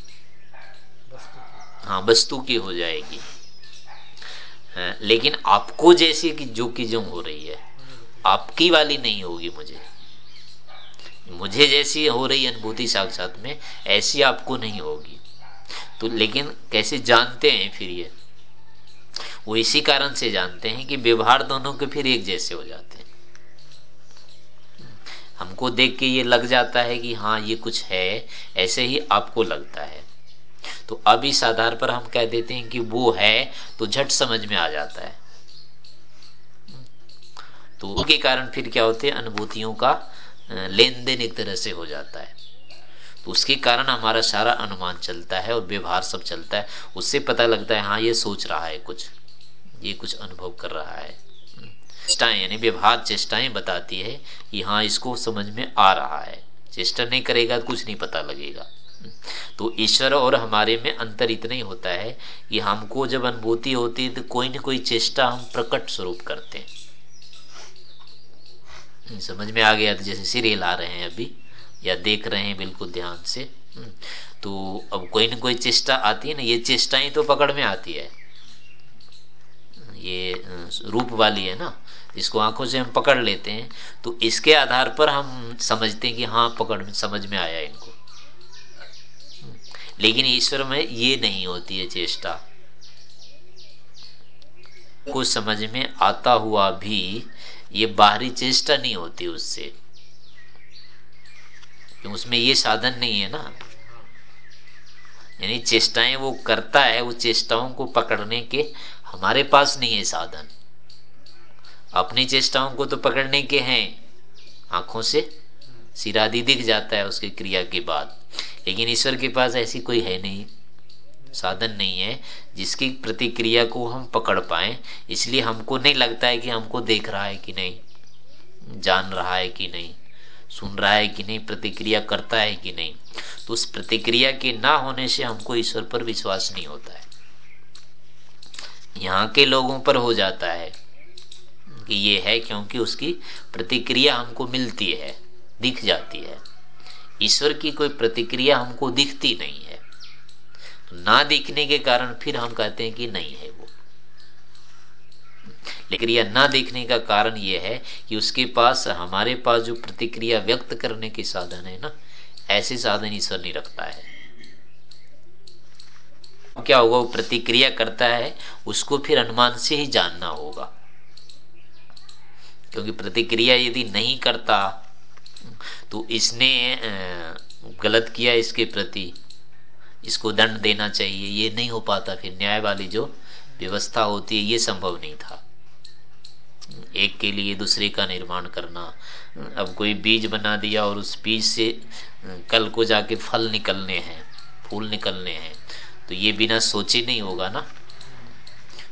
हाँ वस्तु की हो जाएगी। हाँ, लेकिन आपको जैसी की जो की जो हो रही है आपकी वाली नहीं होगी मुझे। मुझे जैसी हो रही अनुभूति साक्षात में ऐसी आपको नहीं होगी। तो लेकिन कैसे जानते हैं फिर ये? वो इसी कारण से जानते हैं कि व्यवहार दोनों के फिर एक जैसे हो जाते हैं। हमको देख के ये लग जाता है कि हाँ ये कुछ है, ऐसे ही आपको लगता है। तो अब इस आधार पर हम कह देते हैं कि वो है तो झट समझ में आ जाता है। तो उसके कारण फिर क्या होते हैं? अनुभूतियों का लेन देन एक तरह से हो जाता है। तो उसके कारण हमारा सारा अनुमान चलता है और व्यवहार सब चलता है। उससे पता लगता है हाँ ये सोच रहा है कुछ, ये कुछ अनुभव कर रहा है। चेष्टाएँ यानी व्यवहार चेष्टाएँ बताती है कि हाँ इसको समझ में आ रहा है। चेष्टा नहीं करेगा तो कुछ नहीं पता लगेगा। तो ईश्वर और हमारे में अंतर इतना ही होता है कि हमको जब अनुभूति होती है तो कोई ना कोई चेष्टा हम प्रकट स्वरूप करते हैं। समझ में आ गया? तो जैसे सीरियल आ रहे हैं अभी या देख रहे हैं बिल्कुल ध्यान से। हम्म, तो अब कोई ना कोई चेष्टा आती है ना ये चेष्टाएँ तो पकड़ में आती है। ये रूप वाली है ना? इसको आँखों से हम पकड़ लेते हैं तो इसके आधार पर हम समझते हैं कि हाँ पकड़, समझ में आया इनको। लेकिन ईश्वर में ये नहीं होती है चेष्टा। को समझ में आता हुआ भी ये बाहरी चेष्टा नहीं होती उससे। क्यों उसमें ये साधन नहीं है ना। यानी चेष्टाएँ वो करता है, वो चेष्टाओं को पकड़ने के हमारे पास नहीं है साधन। अपनी चेष्टाओं को तो पकड़ने के हैं। आँखों से सिरादी दिख जाता है उसकी क्रिया के बाद। लेकिन ईश्वर के पास ऐसी कोई है नहीं, साधन नहीं है, जिसकी प्रतिक्रिया को हम पकड़ पाए। इसलिए हमको नहीं लगता है कि हमको देख रहा है कि नहीं, जान रहा है कि नहीं, सुन रहा है कि नहीं, प्रतिक्रिया करता है कि नहीं। तो उस प्रतिक्रिया के ना होने से हमको ईश्वर पर विश्वास नहीं होता है। यहाँ के लोगों पर हो जाता है। कि ये है क्योंकि उसकी प्रतिक्रिया हमको मिलती है, दिख जाती है। ईश्वर की कोई प्रतिक्रिया हमको दिखती नहीं है। तो ना दिखने के कारण फिर हम कहते हैं कि नहीं है वो। प्रतिक्रिया ना देखने का कारण यह है कि उसके पास, हमारे पास जो प्रतिक्रिया व्यक्त करने के साधन है ना, ऐसे साधन ईश्वर नहीं रखता है। क्या होगा? वो प्रतिक्रिया करता है, उसको फिर अनुमान से ही जानना होगा। क्योंकि प्रतिक्रिया यदि नहीं करता तो इसने गलत किया इसके प्रति। इसको दंड देना चाहिए। ये नहीं हो पाता फिर न्याय वाली जो व्यवस्था होती है, ये संभव नहीं था। एक के लिए दूसरे का निर्माण करना। अब कोई बीज बना दिया और उस बीज से कल को जाके फल निकलने हैं, फूल निकलने हैं तो ये बिना सोचे नहीं होगा ना?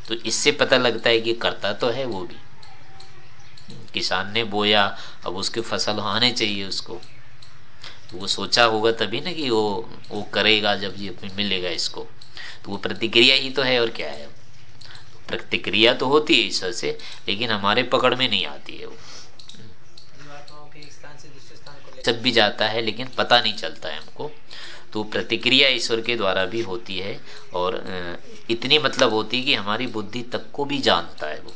तो इससे पता लगता है कि करता तो है वो भी। किसान ने बोया, अब उसके फ़सल आने चाहिए उसको। तो वो सोचा होगा तभी ना कि वो वो करेगा जब ये मिलेगा इसको। तो वो प्रतिक्रिया ही तो है और क्या है? प्रतिक्रिया तो होती है ईश्वर से, लेकिन हमारे पकड़ में नहीं आती है वो। सब भी जाता है, लेकिन पता नहीं चलता है हमको। तो प्रतिक्रिया ईश्वर के द्वारा भी होती है और इतनी मतलब होती है कि हमारी बुद्धि तक को भी जानता है वो।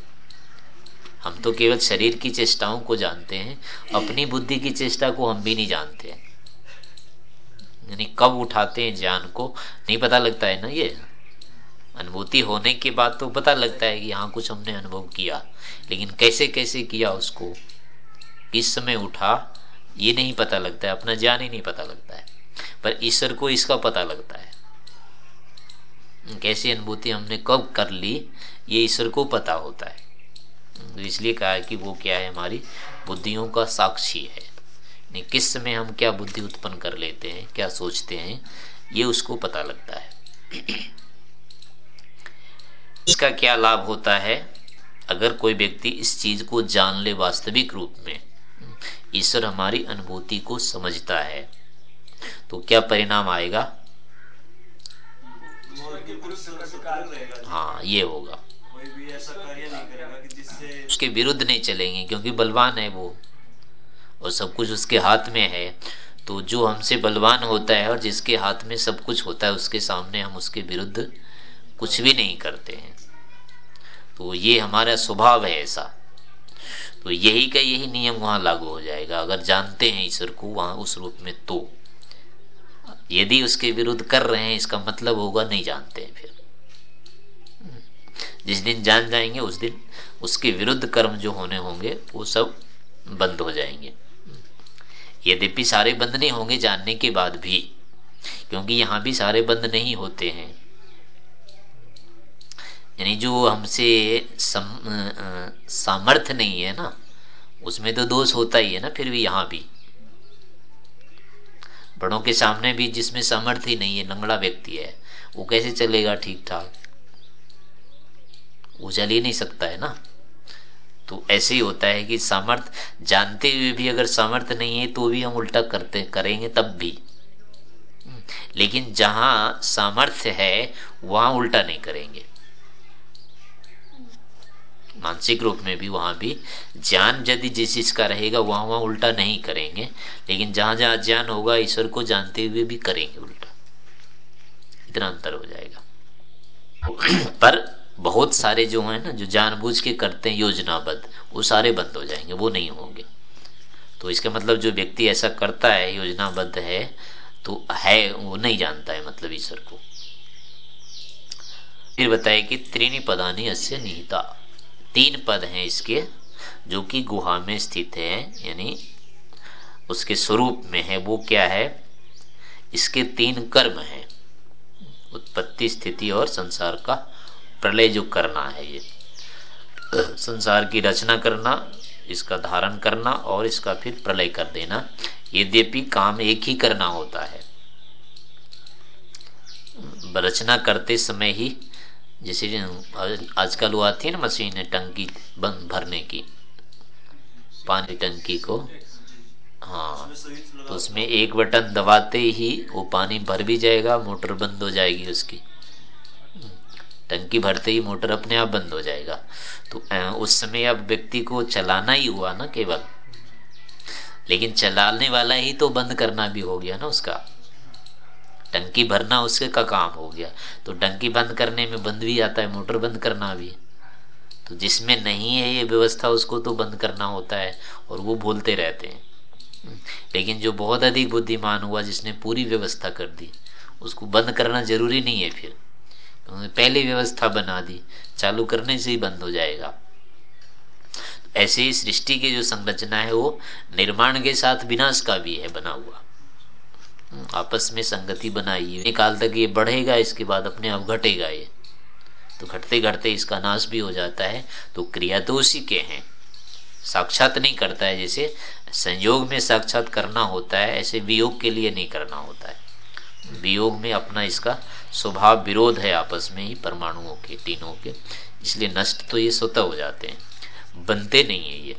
हम तो केवल शरीर की चेष्टाओं को जानते हैं, अपनी बुद्धि की चेष्टा को हम भी नहीं जानते हैं। यानी कब उठाते हैं ज्ञान को, नहीं पता लगता है ना ये? अनुभूति होने के बाद तो पता लगता है कि हाँ कुछ हमने अनुभव किया, लेकिन कैसे कैसे किया उसको? किस समय उठा, ये नहीं पता लगता है, अपना ज्ञान ही नहीं पता लगता है। पर ईश्वर को इसका पता लगता है। कैसी अनुभूति हमने कब कर ली, ये ईश्वर को पता होता है। तो इसलिए कहा कि वो क्या है हमारी बुद्धियों का साक्षी है। किस समय हम क्या बुद्धि उत्पन्न कर लेते हैं क्या सोचते हैं ये उसको पता लगता है। (clears throat) इसका क्या लाभ होता है? अगर कोई व्यक्ति इस चीज़ को जान ले वास्तविक रूप में ईश्वर हमारी अनुभूति को समझता है तो क्या परिणाम आएगा? हाँ ये होगा। उसके विरुद्ध नहीं चलेंगे, क्योंकि बलवान है वो। और सब कुछ उसके हाथ में है। तो जो हमसे बलवान होता है और जिसके हाथ में सब कुछ होता है, उसके सामने हम उसके विरुद्ध कुछ भी नहीं करते हैं। तो ये हमारा स्वभाव है ऐसा। तो यही का यही नियम वहाँ लागू हो जाएगा। अगर जानते हैं ईश्वर को, वहाँ उस रूप में तो। यदि उसके विरुद्ध कर रहे हैं, इसका मतलब होगा नहीं जानते हैं फिर। जिस दिन जान जाएँगे, उस दिन उसके विरुद्ध कर्म जो होने होंगे, वो सब बंद हो जाएँगे। यद्यपि सारे बंद नहीं होंगे जानने के बाद भी, क्योंकि यहाँ भी सारे बंद नहीं होते हैं। यानी जो हमसे सामर्थ्य नहीं है ना, उसमें तो दोष होता ही है ना फिर भी यहाँ भी। बड़ों के सामने भी जिसमें सामर्थ्य नहीं है लंगड़ा व्यक्ति है, वो कैसे चलेगा ठीक ठाक चल ही नहीं सकता है ना? तो ऐसे ही होता है कि सामर्थ्य जानते हुए भी अगर सामर्थ्य नहीं है तो भी हम उल्टा करते, करेंगे तब भी। लेकिन जहाँ सामर्थ्य है, वहाँ उल्टा नहीं करेंगे। मानसिक रूप में भी वहाँ भी ज्ञान यदि जिस चीज़ का रहेगा, वहाँ वहाँ उल्टा नहीं करेंगे। लेकिन जहाँ जहाँ ज्ञान होगा, ईश्वर को जानते हुए भी करेंगे उल्टा। इतना अंतर हो जाएगा। पर बहुत सारे जो है ना, जो जानबूझ के करते हैं योजनाबद्ध, वो सारे बंद हो जाएँगे, वो नहीं होंगे। तो इसका मतलब जो व्यक्ति ऐसा करता है, योजनाबद्ध है तो है, वो नहीं जानता है मतलब ईश्वर को। फिर बताए कि त्रिणी पदानी अस्य निहिता। तीन पद हैं इसके, जो कि गुहा में स्थित है, यानी उसके स्वरूप में है। वो क्या है? इसके तीन कर्म हैं, उत्पत्ति, स्थिति और संसार का प्रलय जो करना है ये। संसार की रचना करना, इसका धारण करना और इसका फिर प्रलय कर देना, यद्यपि काम एक ही करना होता है। रचना करते समय ही, जैसे आजकल वो आती है ना मशीन टंकी बंद भरने की, पानी टंकी को हाँ तो उसमें एक बटन दबाते ही वो पानी भर भी जाएगा, मोटर बंद हो जाएगी उसकी। टंकी भरते ही मोटर अपने आप बंद हो जाएगा। तो उस समय अब व्यक्ति को चलाना ही हुआ ना केवल। लेकिन चलाने वाला ही तो बंद करना भी हो गया ना उसका। टंकी भरना उसके का काम हो गया। तो टंकी बंद करने में बंद भी आता है, मोटर बंद करना भी। तो जिसमें नहीं है ये व्यवस्था, उसको तो बंद करना होता है और वो बोलते रहते हैं। लेकिन जो बहुत अधिक बुद्धिमान हुआ, जिसने पूरी व्यवस्था कर दी, उसको बंद करना ज़रूरी नहीं है फिर। पहले व्यवस्था बना दी, चालू करने से ही बंद हो जाएगा। ऐसे ही सृष्टि की जो संरचना है, वो निर्माण के साथ विनाश का भी है, बना हुआ। आपस में संगति बनाई है काल तक ये बढ़ेगा, इसके बाद अपने आप घटेगा ये। तो घटते घटते इसका नाश भी हो जाता है तो क्रिया तो उसी के हैं। साक्षात नहीं करता है, जैसे संयोग में साक्षात करना होता है, ऐसे वियोग के लिए नहीं करना होता है। वियोग में अपना इसका स्वभाव विरोध है आपस में ही, परमाणुओं के, तीनों के। इसलिए नष्ट तो ये स्वतः हो जाते हैं। बनते नहीं है ये।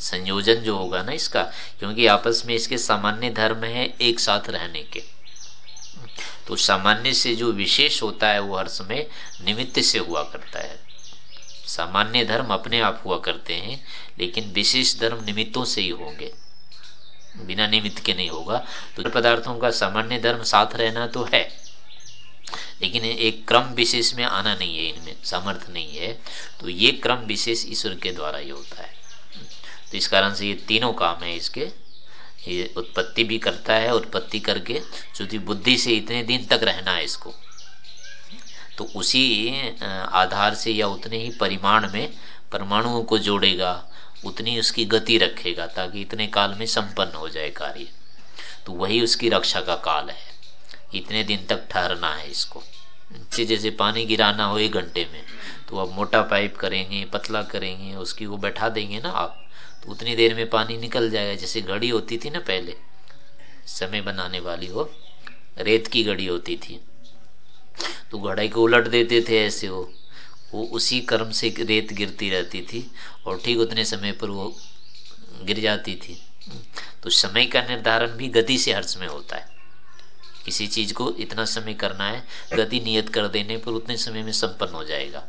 संयोजन जो होगा ना इसका, क्योंकि आपस में इसके सामान्य धर्म है एक साथ रहने के। तो सामान्य से जो विशेष होता है वो हर समय निमित्त से हुआ करता है। सामान्य धर्म अपने आप हुआ करते हैं, लेकिन विशेष धर्म निमित्तों से ही होंगे। बिना निमित्त के नहीं होगा। तो पदार्थों का सामान्य धर्म साथ रहना तो है, लेकिन एक क्रम विशेष में आना नहीं है इनमें, सामर्थ्य नहीं है। तो ये क्रम विशेष ईश्वर के द्वारा ही होता है। तो इस कारण से ये तीनों काम है इसके। ये उत्पत्ति भी करता है, उत्पत्ति करके चूँकि बुद्धि से इतने दिन तक रहना है इसको। तो उसी आधार से या उतने ही परिमाण में परमाणुओं को जोड़ेगा। उतनी उसकी गति रखेगा ताकि इतने काल में संपन्न हो जाए कार्य। तो वही उसकी रक्षा का काल है। इतने दिन तक ठहरना है इसको। जैसे पानी गिराना हो एक घंटे में तो अब मोटा पाइप करेंगे, पतला करेंगे, उसकी वो बैठा देंगे ना आप तो उतनी देर में पानी निकल जाएगा। जैसे घड़ी होती थी ना पहले, समय बनाने वाली वो, रेत की घड़ी होती थी। तो घड़ाई को उलट देते थे ऐसे वो। वो उसी कर्म से रेत गिरती रहती थी और ठीक उतने समय पर वो गिर जाती थी। तो समय का निर्धारण भी गति से हर समय होता है। किसी चीज़ को इतना समय करना है, गति नियत कर देने पर उतने समय में संपन्न हो जाएगा।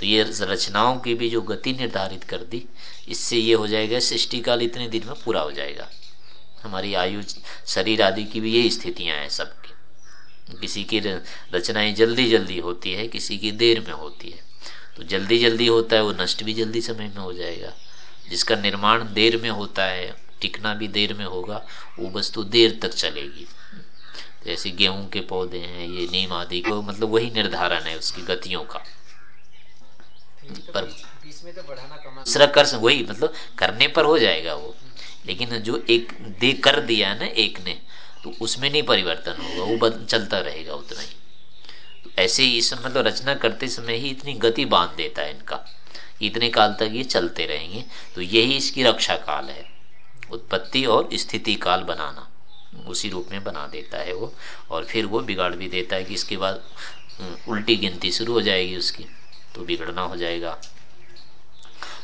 तो ये रचनाओं की भी जो गति निर्धारित कर दी, इससे ये हो जाएगा सृष्टि काल इतने दिन में पूरा हो जाएगा। हमारी आयु, शरीर आदि की भी यही स्थितियाँ हैं सबकी। किसी की रचनाएँ जल्दी जल्दी होती है, किसी की देर में होती है। तो जल्दी जल्दी होता है, वो नष्ट भी जल्दी समय में हो जाएगा। जिसका निर्माण देर में होता है, टिकना भी देर में होगा, वो वस्तु तो देर तक चलेगी। जैसे गेहूँ के पौधे हैं, ये नीम आदि को मतलब वही निर्धारण है उसकी गतियों का। पर दूसरा कर वही मतलब करने पर हो जाएगा वो। लेकिन जो एक दे कर दिया ना, एक ने तो उसमें नहीं परिवर्तन होगा, वो चलता रहेगा उतना ही। तो ऐसे ही इस मतलब रचना करते समय ही इतनी गति बाँध देता है इनका। इतने काल तक ये चलते रहेंगे। तो यही इसकी रक्षा काल है। उत्पत्ति और स्थिति काल बनाना। उसी रूप में बना देता है वो। और फिर वो बिगाड़ भी देता है कि इसके बाद उल्टी गिनती शुरू हो जाएगी उसकी तो बिगड़ना हो जाएगा।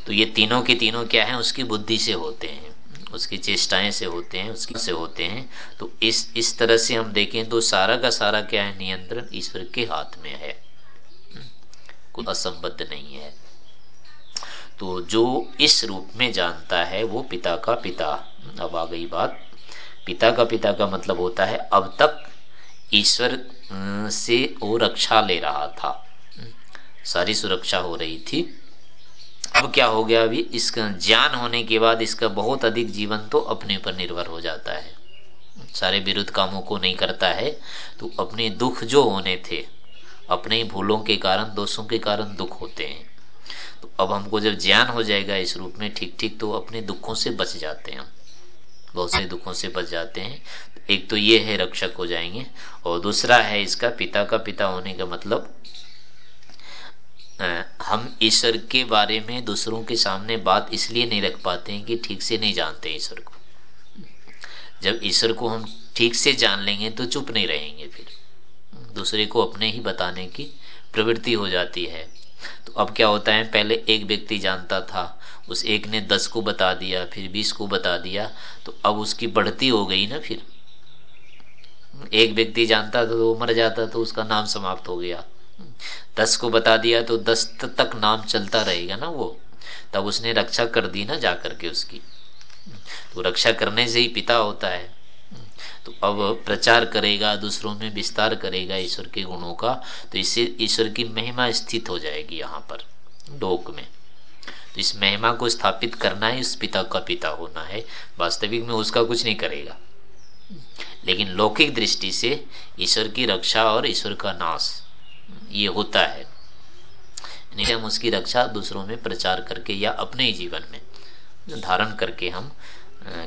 तो ये तीनों के तीनों क्या है, उसकी बुद्धि से होते हैं। उसकी चेष्टाएँ से होते हैं, उसकी से होते हैं। तो इस इस तरह से हम देखें तो सारा का सारा क्या है? नियंत्रण ईश्वर के हाथ में है। कोई असंबद्ध नहीं है। तो जो इस रूप में जानता है, वो पिता का पिता। अब आ गई बात। पिता का पिता का मतलब होता है, अब तक ईश्वर से वो रक्षा ले रहा था। सारी सुरक्षा हो रही थी। अब क्या हो गया अभी? इसका ज्ञान होने के बाद इसका बहुत अधिक जीवन तो अपने पर निर्भर हो जाता है। सारे विरुद्ध कामों को नहीं करता है तो अपने दुख जो होने थे, अपने भूलों के कारण, दोषों के कारण दुख होते हैं। तो अब हमको जब ज्ञान हो जाएगा इस रूप में ठीक ठीक तो अपने दुखों से बच जाते हैं बहुत से दुखों से बच जाते हैं। एक तो ये है, रक्षक हो जाएँगे, और दूसरा है इसका पिता का पिता होने का मतलब हम ईश्वर के बारे में दूसरों के सामने बात इसलिए नहीं रख पाते हैं कि ठीक से नहीं जानते ईश्वर को। जब ईश्वर को हम ठीक से जान लेंगे तो चुप नहीं रहेंगे फिर। दूसरे को अपने ही बताने की प्रवृत्ति हो जाती है। तो अब क्या होता है, पहले एक व्यक्ति जानता था, उस एक ने दस को बता दिया, फिर बीस को बता दिया तो अब उसकी बढ़ती हो गई ना फिर। एक व्यक्ति जानता था तो वो मर जाता तो उसका नाम समाप्त हो गया। दस को बता दिया तो दस तक नाम चलता रहेगा ना वो। तब उसने रक्षा कर दी ना जा करके उसकी। तो रक्षा करने से ही पिता होता है। तो अब प्रचार करेगा, दूसरों में विस्तार करेगा ईश्वर के गुणों का तो इससे ईश्वर की महिमा स्थित हो जाएगी यहाँ पर डोक में। तो इस महिमा को स्थापित करना है उस पिता का पिता होना है। वास्तविक में उसका कुछ नहीं करेगा। लेकिन लौकिक दृष्टि से ईश्वर की रक्षा और ईश्वर का नाश ये होता है। हम उसकी रक्षा दूसरों में प्रचार करके या अपने ही जीवन में धारण करके हम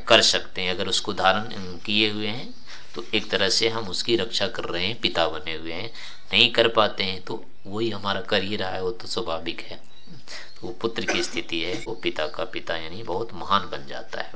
कर सकते हैं। अगर उसको धारण किए हुए हैं तो एक तरह से हम उसकी रक्षा कर रहे हैं, पिता बने हुए हैं। नहीं कर पाते हैं तो वही हमारा कर ही रहा है, वो तो स्वाभाविक है। तो वो पुत्र की स्थिति है, वो पिता का पिता यानी बहुत महान बन जाता है।